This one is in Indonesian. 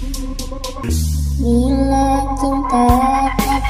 Bila cinta tak